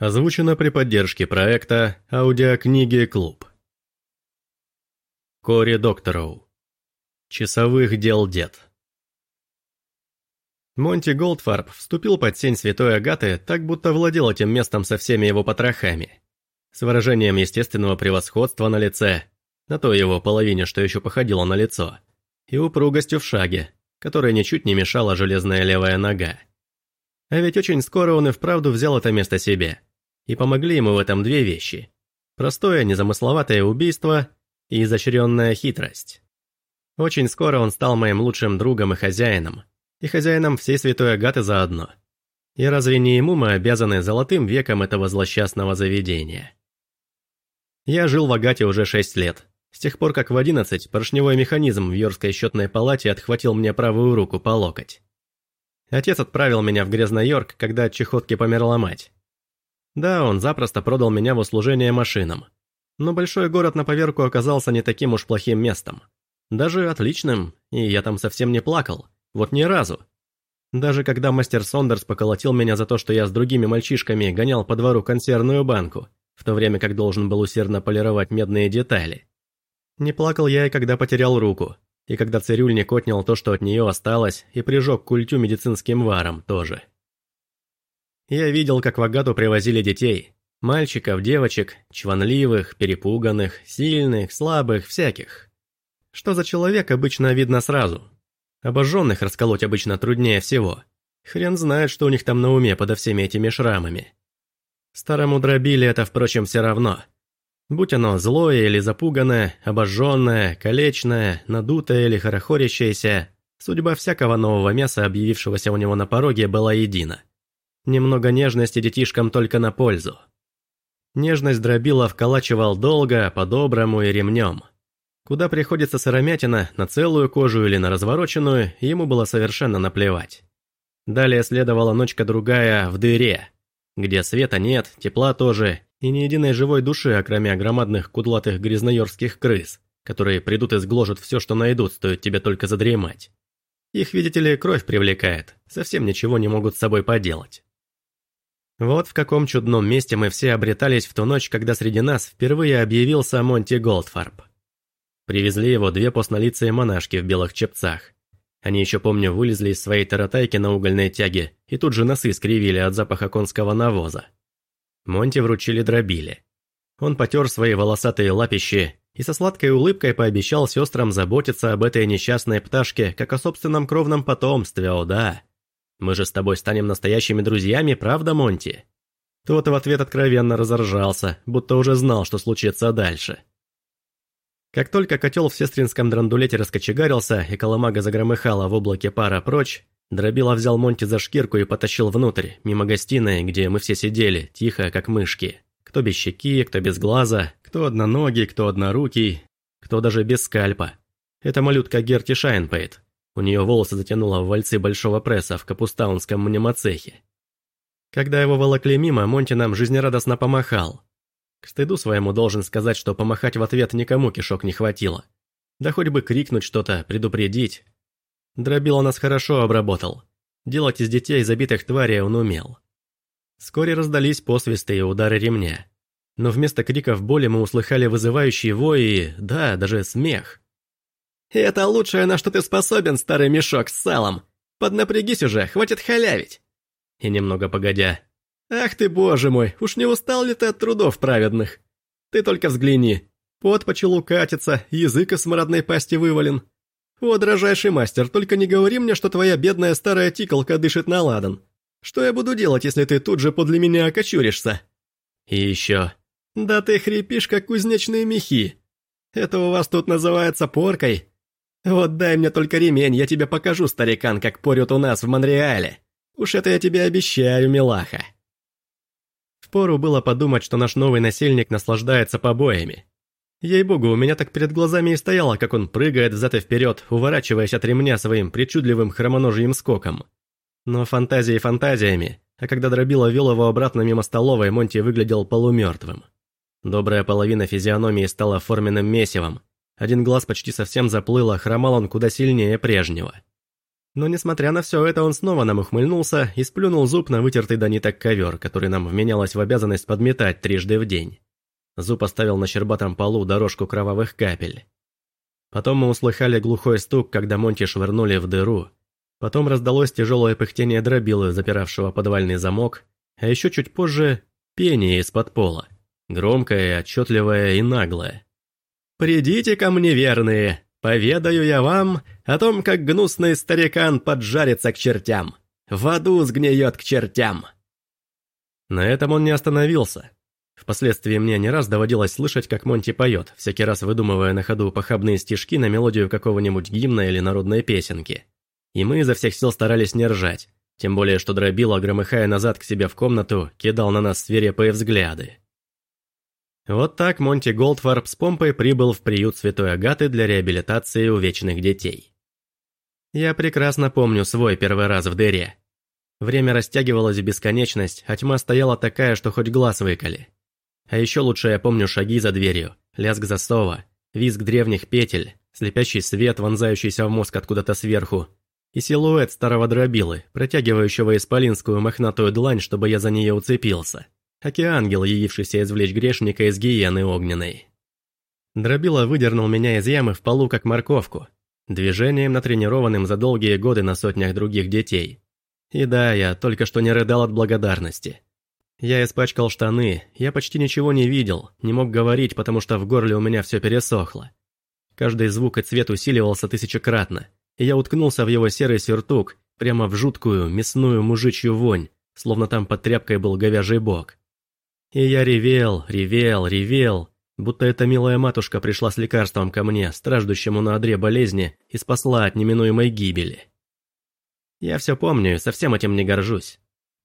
Озвучено при поддержке проекта «Аудиокниги Клуб». Кори Доктороу. Часовых дел дед. Монти Голдфарб вступил под сень святой Агаты, так будто владел этим местом со всеми его потрохами. С выражением естественного превосходства на лице, на той его половине, что еще походило на лицо, и упругостью в шаге, которая ничуть не мешала железная левая нога. А ведь очень скоро он и вправду взял это место себе – и помогли ему в этом две вещи. Простое, незамысловатое убийство и изощренная хитрость. Очень скоро он стал моим лучшим другом и хозяином, и хозяином всей святой Агаты заодно. И разве не ему мы обязаны золотым веком этого злосчастного заведения? Я жил в Агате уже шесть лет, с тех пор как в одиннадцать поршневой механизм в Йоркской счетной палате отхватил мне правую руку по локоть. Отец отправил меня в Грязно-Йорк, когда от чехотки померла мать. Да, он запросто продал меня в услужение машинам. Но большой город на поверку оказался не таким уж плохим местом. Даже отличным, и я там совсем не плакал. Вот ни разу. Даже когда мастер Сондерс поколотил меня за то, что я с другими мальчишками гонял по двору консервную банку, в то время как должен был усердно полировать медные детали. Не плакал я и когда потерял руку, и когда цирюльник отнял то, что от нее осталось, и прижег культю медицинским варом тоже. Я видел, как в Агату привозили детей. Мальчиков, девочек, чванливых, перепуганных, сильных, слабых, всяких. Что за человек, обычно видно сразу. Обожженных расколоть обычно труднее всего. Хрен знает, что у них там на уме подо всеми этими шрамами. Старому дробили это, впрочем, все равно. Будь оно злое или запуганное, обожженное, калечное, надутое или хорохорящееся, судьба всякого нового мяса, объявившегося у него на пороге, была едина. Немного нежности детишкам только на пользу. Нежность дробила вколачивал долго, по-доброму и ремнем. Куда приходится сыромятина, на целую кожу или на развороченную, ему было совершенно наплевать. Далее следовала ночка-другая в дыре, где света нет, тепла тоже, и ни единой живой души, окромя громадных кудлатых грязноерских крыс, которые придут и сгложат все, что найдут, стоит тебе только задремать. Их, видите ли, кровь привлекает, совсем ничего не могут с собой поделать. Вот в каком чудном месте мы все обретались в ту ночь, когда среди нас впервые объявился Монти Голдфарб. Привезли его две постнолицые монашки в белых чепцах. Они еще, помню, вылезли из своей таратайки на угольной тяге и тут же носы скривили от запаха конского навоза. Монти вручили дробили. Он потер свои волосатые лапищи и со сладкой улыбкой пообещал сестрам заботиться об этой несчастной пташке, как о собственном кровном потомстве, о да. Мы же с тобой станем настоящими друзьями, правда, Монти?» Тот в ответ откровенно разоржался, будто уже знал, что случится дальше. Как только котел в сестринском драндулете раскочегарился и коломага загромыхала в облаке пара прочь, Дробила взял Монти за шкирку и потащил внутрь, мимо гостиной, где мы все сидели, тихо, как мышки. Кто без щеки, кто без глаза, кто одноногий, кто однорукий, кто даже без скальпа. Это малютка Герти Шайнпейт, у нее волосы затянуло в вальцы большого пресса в капустаунском мнемоцехе. Когда его волокли мимо, Монти нам жизнерадостно помахал. К стыду своему должен сказать, что помахать в ответ никому кишок не хватило. Да хоть бы крикнуть что-то, предупредить. Дробило нас хорошо обработал. Делать из детей забитых тварей он умел. Вскоре раздались посвисты и удары ремня. Но вместо криков боли мы услыхали вызывающие вои и, да, даже смех. Это лучшее, на что ты способен, старый мешок с салом. Поднапрягись уже, хватит халявить. И немного погодя. Ах ты, боже мой, уж не устал ли ты от трудов праведных? Ты только взгляни. Пот по челу катится, язык из смородной пасти вывален. О, дрожайший мастер, только не говори мне, что твоя бедная старая тиколка дышит на ладан. Что я буду делать, если ты тут же подле меня окочуришься? И еще. Да ты хрипишь, как кузнечные мехи. Это у вас тут называется поркой. «Вот дай мне только ремень, я тебе покажу, старикан, как порют у нас в Монреале. Уж это я тебе обещаю, милаха». Впору было подумать, что наш новый насельник наслаждается побоями. Ей-богу, у меня так перед глазами и стояло, как он прыгает взад и вперед, уворачиваясь от ремня своим причудливым хромоножьим скоком. Но фантазии фантазиями, а когда дробила вел его обратно мимо столовой, Монти выглядел полумертвым. Добрая половина физиономии стала форменным месивом, один глаз почти совсем заплыл, а хромал он куда сильнее прежнего. Но несмотря на все это, он снова нам ухмыльнулся и сплюнул зуб на вытертый до ниток ковер, который нам вменялось в обязанность подметать трижды в день. Зуб оставил на щербатом полу дорожку кровавых капель. Потом мы услыхали глухой стук, когда Монти швырнули в дыру. Потом раздалось тяжелое пыхтение дробилы, запиравшего подвальный замок, а еще чуть позже пение из-под пола. Громкое, отчетливое и наглое. «Придите ко мне, верные! Поведаю я вам о том, как гнусный старикан поджарится к чертям. В аду сгниет к чертям!» На этом он не остановился. Впоследствии мне не раз доводилось слышать, как Монти поет, всякий раз выдумывая на ходу похабные стишки на мелодию какого-нибудь гимна или народной песенки. И мы изо всех сил старались не ржать, тем более что дробила, громыхая назад к себе в комнату, кидал на нас свирепые взгляды. Вот так Монти Голдфарб с помпой прибыл в приют Святой Агаты для реабилитации увечных детей. Я прекрасно помню свой первый раз в дыре. Время растягивалось в бесконечность, а тьма стояла такая, что хоть глаз выколи. А еще лучше я помню шаги за дверью, лязг засова, визг древних петель, слепящий свет, вонзающийся в мозг откуда-то сверху, и силуэт старого дробилы, протягивающего исполинскую мохнатую длань, чтобы я за нее уцепился ангел, явившийся извлечь грешника из гиены огненной. Дробила выдернул меня из ямы в полу, как морковку, движением, натренированным за долгие годы на сотнях других детей. И да, я только что не рыдал от благодарности. Я испачкал штаны, я почти ничего не видел, не мог говорить, потому что в горле у меня все пересохло. Каждый звук и цвет усиливался тысячекратно, и я уткнулся в его серый сюртук, прямо в жуткую, мясную мужичью вонь, словно там под тряпкой был говяжий бок. И я ревел, ревел, ревел, будто эта милая матушка пришла с лекарством ко мне, страждущему на одре болезни, и спасла от неминуемой гибели. Я все помню и со всем этим не горжусь.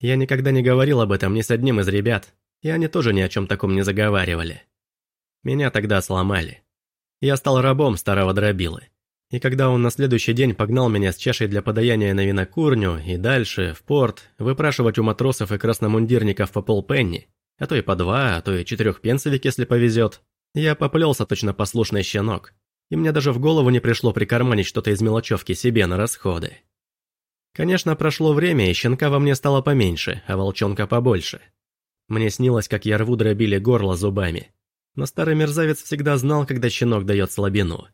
Я никогда не говорил об этом ни с одним из ребят, и они тоже ни о чем таком не заговаривали. Меня тогда сломали. Я стал рабом старого дробилы. И когда он на следующий день погнал меня с чашей для подаяния на винокурню и дальше, в порт, выпрашивать у матросов и красномундирников по полпенни, а то и по два, а то и четырех пенсовик, если повезет. Я поплелся точно послушный щенок, и мне даже в голову не пришло прикарманить что-то из мелочевки себе на расходы. Конечно, прошло время, и щенка во мне стало поменьше, а волчонка побольше. Мне снилось, как я рву дробили горло зубами. Но старый мерзавец всегда знал, когда щенок дает слабину.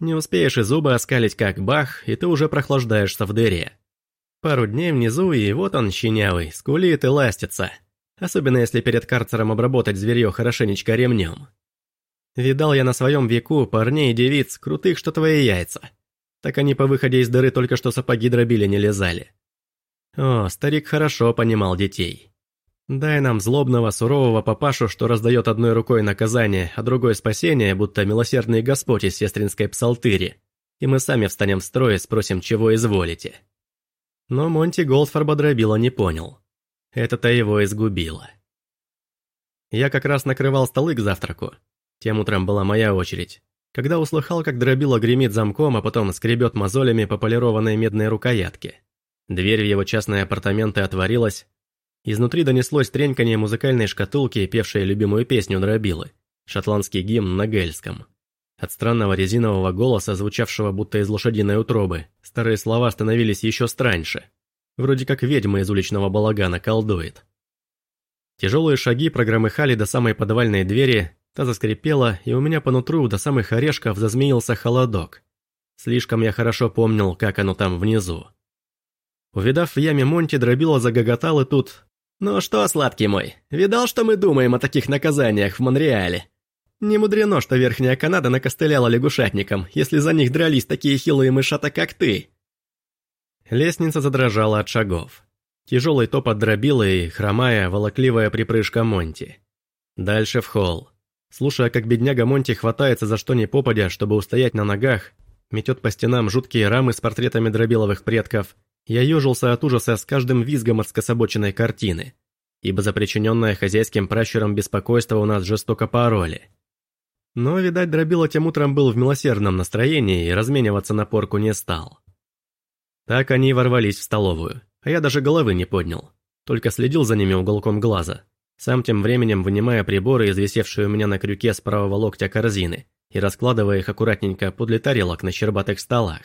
Не успеешь и зубы оскалить как бах, и ты уже прохлаждаешься в дыре. Пару дней внизу, и вот он, щенявый, скулит и ластится. Особенно если перед карцером обработать зверье хорошенечко ремнем. Видал я на своем веку парней и девиц, крутых, что твои яйца. Так они по выходе из дыры только что сапоги дробили не лезали. О, старик хорошо понимал детей. Дай нам злобного, сурового папашу, что раздает одной рукой наказание, а другой спасение, будто милосердный Господь из сестринской псалтыри. И мы сами встанем в строй и спросим, чего изволите. Но Монти Голдфорба дробила не понял. Это-то его изгубило. Я как раз накрывал столы к завтраку. Тем утром была моя очередь. Когда услыхал, как дробило гремит замком, а потом скребет мозолями по полированной медной рукоятке. Дверь в его частные апартаменты отворилась. Изнутри донеслось треньканье музыкальной шкатулки, певшей любимую песню дробилы. Шотландский гимн на гельском. От странного резинового голоса, звучавшего будто из лошадиной утробы, старые слова становились еще страньше. Вроде как ведьма из уличного балагана колдует. Тяжелые шаги прогромыхали до самой подвальной двери, та заскрипела, и у меня по нутру до самых орешков зазмеился холодок. Слишком я хорошо помнил, как оно там внизу. Увидав в яме Монти, дробило загоготал и тут... «Ну что, сладкий мой, видал, что мы думаем о таких наказаниях в Монреале?» Не мудрено, что Верхняя Канада накостыляла лягушатникам, если за них дрались такие хилые мышата, как ты. Лестница задрожала от шагов. Тяжелый топот дробила и, хромая, волокливая припрыжка Монти. Дальше в холл. Слушая, как бедняга Монти хватается за что ни попадя, чтобы устоять на ногах, метет по стенам жуткие рамы с портретами дробиловых предков, я ежился от ужаса с каждым визгом от скособоченной картины, ибо за хозяйским пращуром беспокойство у нас жестоко пороли. Но, видать, дробило тем утром был в милосердном настроении и размениваться на порку не стал. Так они и ворвались в столовую, а я даже головы не поднял, только следил за ними уголком глаза, сам тем временем вынимая приборы из висевшей у меня на крюке с правого локтя корзины и раскладывая их аккуратненько подле тарелок на щербатых столах.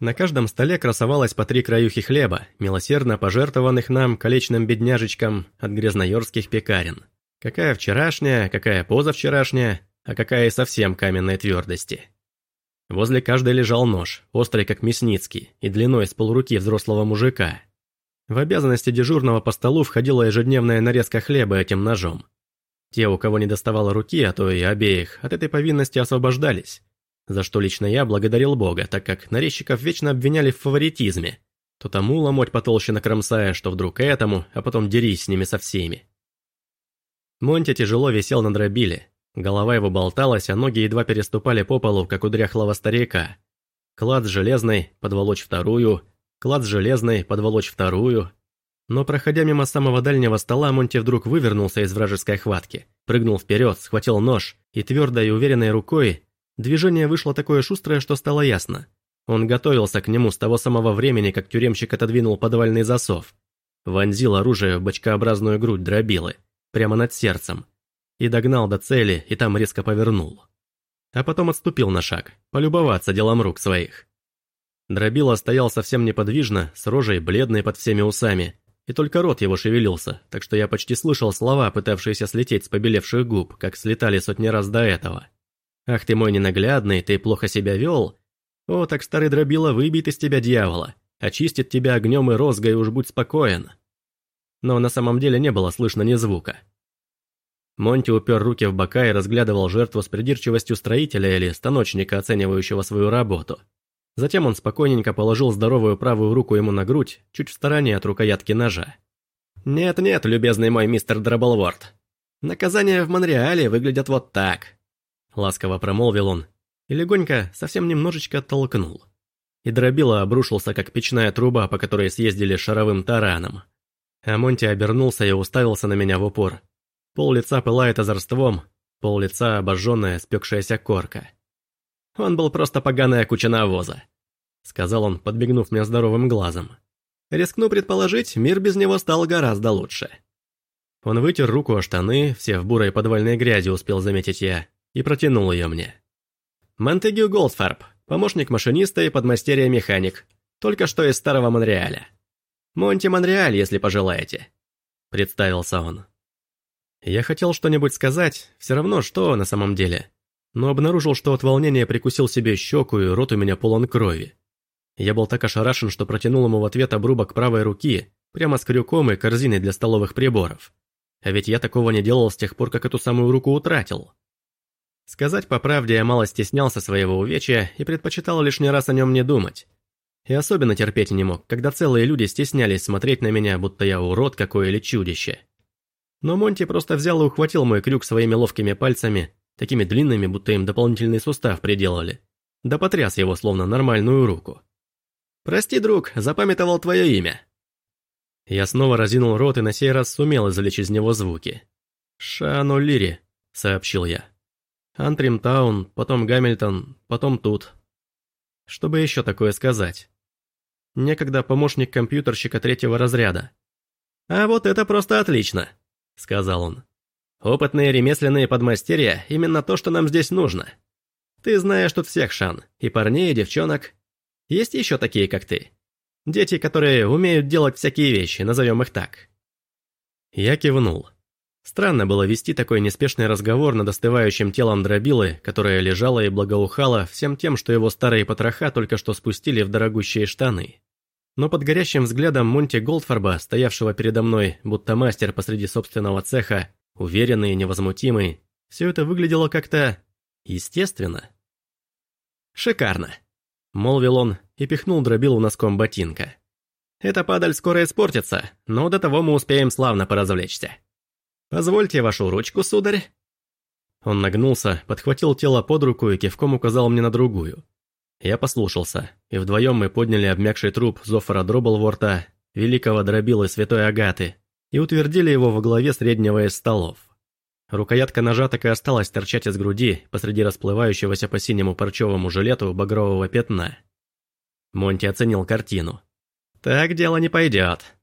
На каждом столе красовалось по три краюхи хлеба, милосердно пожертвованных нам, колечным бедняжечкам, от грязнойорских пекарен. Какая вчерашняя, какая позавчерашняя, а какая и совсем каменной твердости. Возле каждой лежал нож, острый как мясницкий и длиной с полруки взрослого мужика. В обязанности дежурного по столу входила ежедневная нарезка хлеба этим ножом. Те, у кого не доставало руки, а то и обеих, от этой повинности освобождались, за что лично я благодарил Бога, так как нарезчиков вечно обвиняли в фаворитизме. То тому ломоть потолще накромсая, что вдруг этому, а потом дерись с ними со всеми. Монти тяжело висел на дробиле. Голова его болталась, а ноги едва переступали по полу, как у дряхлого старика. Клад с железной, подволочь вторую, клад с железной, подволочь вторую. Но проходя мимо самого дальнего стола, Монти вдруг вывернулся из вражеской хватки, прыгнул вперед, схватил нож и твердой и уверенной рукой Движение вышло такое шустрое, что стало ясно. Он готовился к нему с того самого времени, как тюремщик отодвинул подвальный засов. Вонзил оружие в бочкообразную грудь дробилы, прямо над сердцем. И догнал до цели, и там резко повернул. А потом отступил на шаг, полюбоваться делом рук своих. Дробила стоял совсем неподвижно, с рожей бледной под всеми усами, и только рот его шевелился, так что я почти слышал слова, пытавшиеся слететь с побелевших губ, как слетали сотни раз до этого. Ах ты мой ненаглядный, ты плохо себя вел? О, так старый дробила выбьет из тебя дьявола, очистит тебя огнем и розгой, уж будь спокоен. Но на самом деле не было слышно ни звука. Монти упер руки в бока и разглядывал жертву с придирчивостью строителя или станочника, оценивающего свою работу. Затем он спокойненько положил здоровую правую руку ему на грудь, чуть в стороне от рукоятки ножа. «Нет-нет, любезный мой мистер Драблворд. Наказания в Монреале выглядят вот так. Ласково промолвил он и легонько, совсем немножечко толкнул. И дробила обрушился, как печная труба, по которой съездили шаровым тараном. А Монти обернулся и уставился на меня в упор. Пол лица пылает озорством, пол лица обожженная, спекшаяся корка. Он был просто поганая куча навоза, сказал он, подбегнув мне здоровым глазом. Рискну предположить, мир без него стал гораздо лучше. Он вытер руку о штаны, все в бурой подвальной грязи успел заметить я, и протянул ее мне. «Монтегю Голдфарб, помощник машиниста и подмастерье-механик, только что из Старого Монреаля. Монти Монреаль, если пожелаете», — представился он. Я хотел что-нибудь сказать, все равно что на самом деле, но обнаружил, что от волнения прикусил себе щеку и рот у меня полон крови. Я был так ошарашен, что протянул ему в ответ обрубок правой руки, прямо с крюком и корзиной для столовых приборов. А ведь я такого не делал с тех пор, как эту самую руку утратил. Сказать по правде, я мало стеснялся своего увечья и предпочитал лишний раз о нем не думать. И особенно терпеть не мог, когда целые люди стеснялись смотреть на меня, будто я урод какой или чудище. Но Монти просто взял и ухватил мой крюк своими ловкими пальцами, такими длинными, будто им дополнительный сустав приделали. Да потряс его, словно нормальную руку. «Прости, друг, запамятовал твое имя». Я снова разинул рот и на сей раз сумел извлечь из него звуки. «Шану Лири», — сообщил я. Антримтаун, потом Гамильтон, потом тут. Что бы еще такое сказать? Некогда помощник компьютерщика третьего разряда. «А вот это просто отлично», — сказал он. «Опытные ремесленные подмастерья — именно то, что нам здесь нужно. Ты знаешь тут всех, Шан, и парней, и девчонок. Есть еще такие, как ты. Дети, которые умеют делать всякие вещи, назовем их так». Я кивнул. Странно было вести такой неспешный разговор над остывающим телом дробилы, которая лежала и благоухала всем тем, что его старые потроха только что спустили в дорогущие штаны. Но под горящим взглядом Монти Голдфарба, стоявшего передо мной, будто мастер посреди собственного цеха, уверенный и невозмутимый, все это выглядело как-то... естественно. «Шикарно!» — молвил он и пихнул дробилу носком ботинка. «Эта падаль скоро испортится, но до того мы успеем славно поразвлечься». «Позвольте вашу ручку, сударь». Он нагнулся, подхватил тело под руку и кивком указал мне на другую. Я послушался, и вдвоем мы подняли обмякший труп Зофора Дроблворта, великого дробила святой Агаты, и утвердили его во главе среднего из столов. Рукоятка ножа так и осталась торчать из груди посреди расплывающегося по синему парчевому жилету багрового пятна. Монти оценил картину. «Так дело не пойдет»,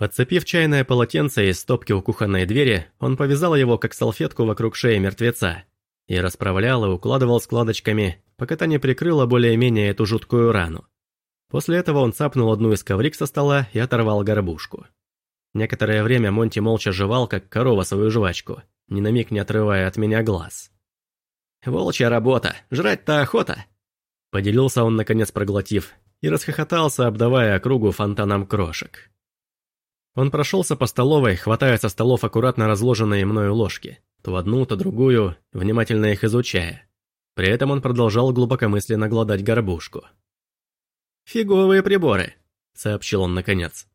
Подцепив чайное полотенце из стопки у кухонной двери, он повязал его как салфетку вокруг шеи мертвеца и расправлял и укладывал складочками, пока та не прикрыла более-менее эту жуткую рану. После этого он цапнул одну из коврик со стола и оторвал горбушку. Некоторое время Монти молча жевал, как корова свою жвачку, ни на миг не отрывая от меня глаз. «Волчья работа, жрать-то охота!» Поделился он, наконец проглотив, и расхохотался, обдавая округу фонтаном крошек. Он прошелся по столовой, хватая со столов аккуратно разложенные мною ложки, то одну, то другую, внимательно их изучая. При этом он продолжал глубокомысленно гладать горбушку. «Фиговые приборы», — сообщил он наконец.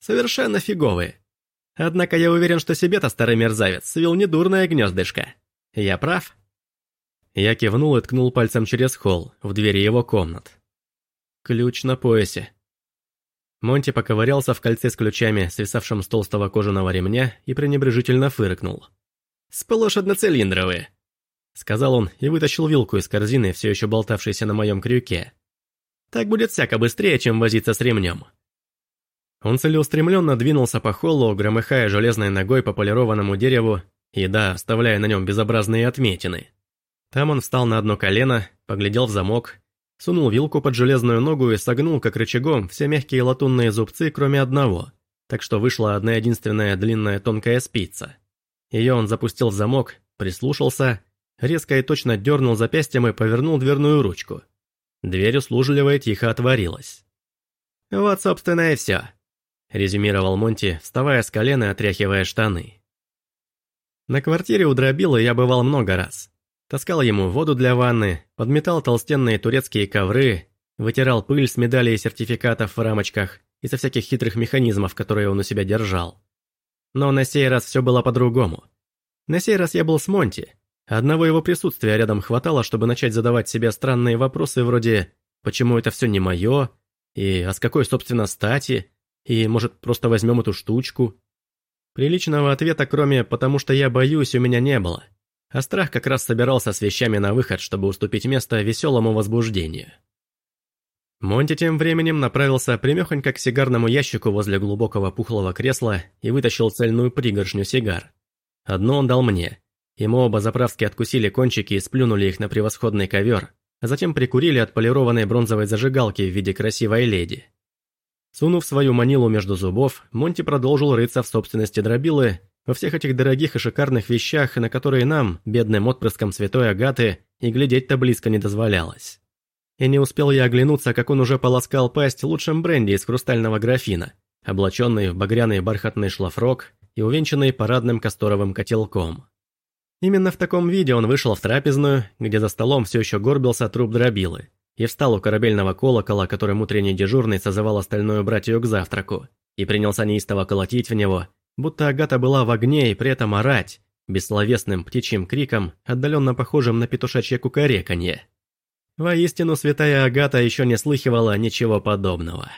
«Совершенно фиговые. Однако я уверен, что себе-то старый мерзавец свел недурное гнездышко. Я прав?» Я кивнул и ткнул пальцем через холл, в двери его комнат. Ключ на поясе. Монти поковырялся в кольце с ключами, свисавшем с толстого кожаного ремня, и пренебрежительно фыркнул. «Сплошь одноцилиндровые», — сказал он и вытащил вилку из корзины, все еще болтавшейся на моем крюке. Так будет всяко быстрее, чем возиться с ремнем. Он целеустремленно двинулся по холлу, громыхая железной ногой по полированному дереву и, да, оставляя на нем безобразные отметины. Там он встал на одно колено, поглядел в замок, сунул вилку под железную ногу и согнул, как рычагом, все мягкие латунные зубцы, кроме одного, так что вышла одна единственная длинная тонкая спица. Ее он запустил в замок, прислушался, резко и точно дернул запястьем и повернул дверную ручку. Дверь услужливая тихо отворилась. «Вот, собственно, и все», — резюмировал Монти, вставая с колена и отряхивая штаны. На квартире у Дробила я бывал много раз. Таскал ему воду для ванны, подметал толстенные турецкие ковры, вытирал пыль с медалей и сертификатов в рамочках и со всяких хитрых механизмов, которые он у себя держал. Но на сей раз все было по-другому. На сей раз я был с Монти, Одного его присутствия рядом хватало, чтобы начать задавать себе странные вопросы вроде «почему это все не мое?» и «а с какой, собственно, стати?» и «может, просто возьмем эту штучку?» Приличного ответа, кроме «потому что я боюсь», у меня не было. А страх как раз собирался с вещами на выход, чтобы уступить место веселому возбуждению. Монти тем временем направился примехонько к сигарному ящику возле глубокого пухлого кресла и вытащил цельную пригоршню сигар. Одну он дал мне, и мы оба заправски откусили кончики и сплюнули их на превосходный ковер, а затем прикурили от полированной бронзовой зажигалки в виде красивой леди. Сунув свою манилу между зубов, Монти продолжил рыться в собственности дробилы во всех этих дорогих и шикарных вещах, на которые нам, бедным отпрыском святой Агаты, и глядеть-то близко не дозволялось. И не успел я оглянуться, как он уже полоскал пасть лучшим бренди из хрустального графина, облаченный в багряный бархатный шлафрок и увенчанный парадным касторовым котелком. Именно в таком виде он вышел в трапезную, где за столом все еще горбился труп дробилы, и встал у корабельного колокола, которым утренний дежурный созывал остальную братью к завтраку, и принялся неистово колотить в него, будто Агата была в огне и при этом орать, бессловесным птичьим криком, отдаленно похожим на петушачье кукареканье. Воистину, святая Агата еще не слыхивала ничего подобного.